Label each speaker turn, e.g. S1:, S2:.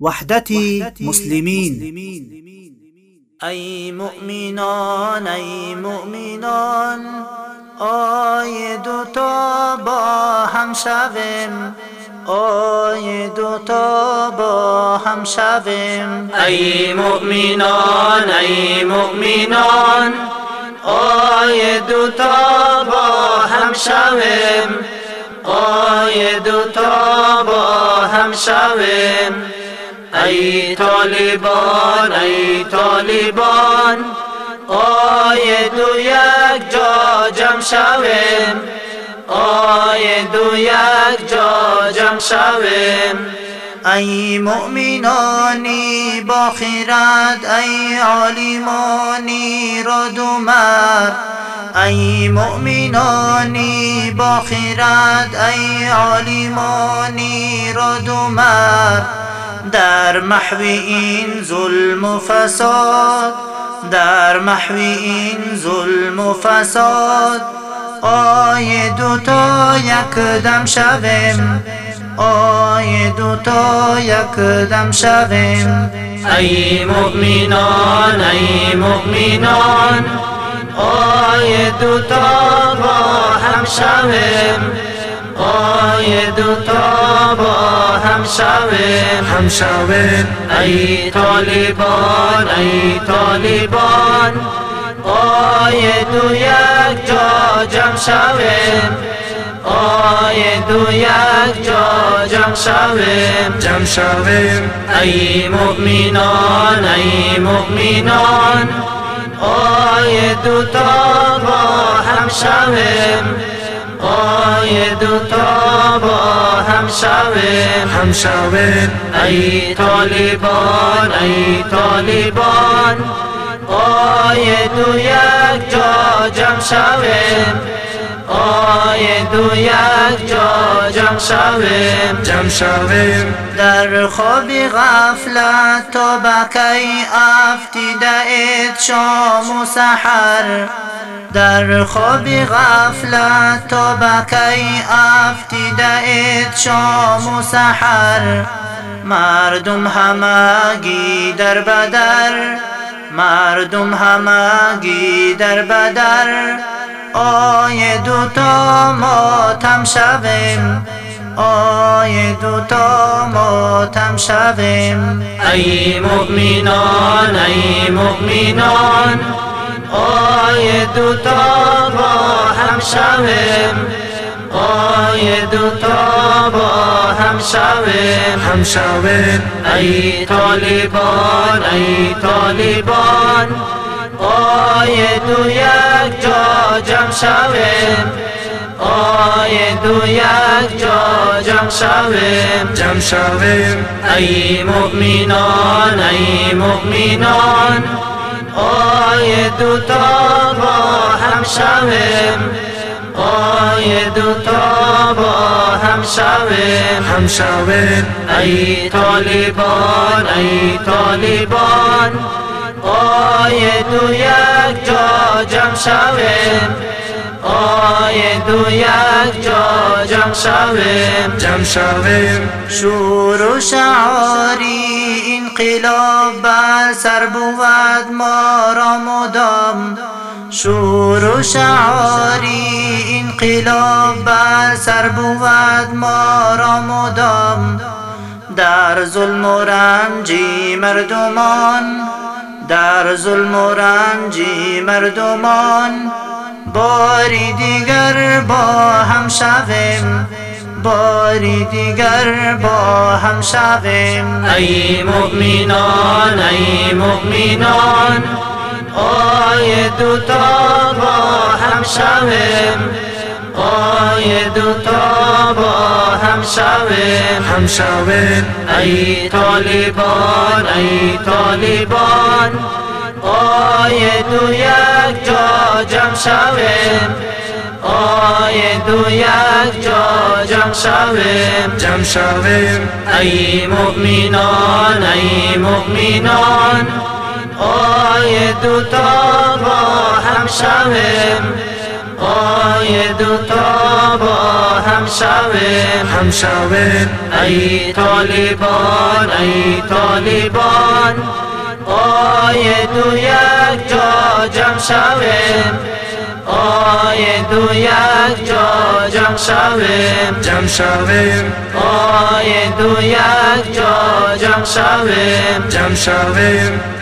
S1: وحدت مسلمین
S2: ای مؤمنان ای مؤمنان آی دوتا با هم شویم. آی دوتا با هم شویم. ای مؤمنان ای مؤمنان آی دوتا با هم شویم. آی دوتا با هم شویم. ای طالبان ای طالبان آی دو یک جا جمع شویم آی دو یک جا جمع شویم. ای مؤمنانی با خیرت ای عالمانی رد و مرد ای مؤمنانی با خیرت ای عالمانی رد و مرد در محو این ظلم و فساد در محو این ظلم و فساد. آی دوتا یک دم شویم آی دوتا یک دم شویم. ای مؤمنان ای مؤمنان آی دوتا با هم شویم. آیید تا با هم شویم
S3: هم شویم
S2: ای طالبان ای طالبان. آیید و یک جا جمع شویم. آیید و یک جا جمع شویم.
S3: جمع شویم.
S2: ای مؤمنان ای مؤمنان. آیید تا با هم شویم آیید تا با هم شویم.
S3: هم شویم.
S2: ای طالبان ای طالبان آیید و یک جا جمع شویم. آیید و یک جا جمع شویم.
S3: جمع شویم.
S2: در خواب غفلت تا به کی افتیده اید شام و سحر. در خواب غفلت تو بکی افتیده اید شام و سحر. مردم همگی در بدر. مردم همگی در بدر. آی دوتا ماتم شویم. آی دوتا ماتم شویم. ای مؤمنان ای مؤمنان. دوتا با هم شویم آی دوتا با هم شویم
S3: هم شویم
S2: ای طالبان ای طالبان. آی دو یک جا جمع شویم آی دو یک جا جمع شویم
S3: جمع شویم
S2: ای مؤمنان ای مؤمنان. آی دوتا با هم شویم آیید تا با هم شویم
S3: هم شویم
S2: ای طالبان ای طالبان. آی دو یک جا جمع شویم آی دو یک جا جمع شویم
S3: جمع شویم
S2: شور و شعار انقلاب بر سر بود ما را مدام. شور و شعاری انقلاب بر سر بود ما را مدام. در ظلم و رنجی مردمان در ظلم و رنجی مردمان. باری دیگر با هم شویم باری دیگر با هم شویم. ای مؤمنان ای مؤمنان آی دوتا با هم شویم. آیید تا با هم شویم.
S3: هم شویم.
S2: ای طالبان ای طالبان. آیید و یک جا جمع شویم. آیید و یک جا جمع شویم.
S3: جمع شویم.
S2: ای مؤمنان ای مؤمنان. آی دوتا با هم شویم. آید و تا با هم شویم.
S3: هم شویم.
S2: ای طالبان ای طالبان. آید و یک جا جمع شویم. آید و یک جا جمع شویم.
S3: جمع شویم.
S2: آید و یک جا جمع شویم.
S3: جمع شویم.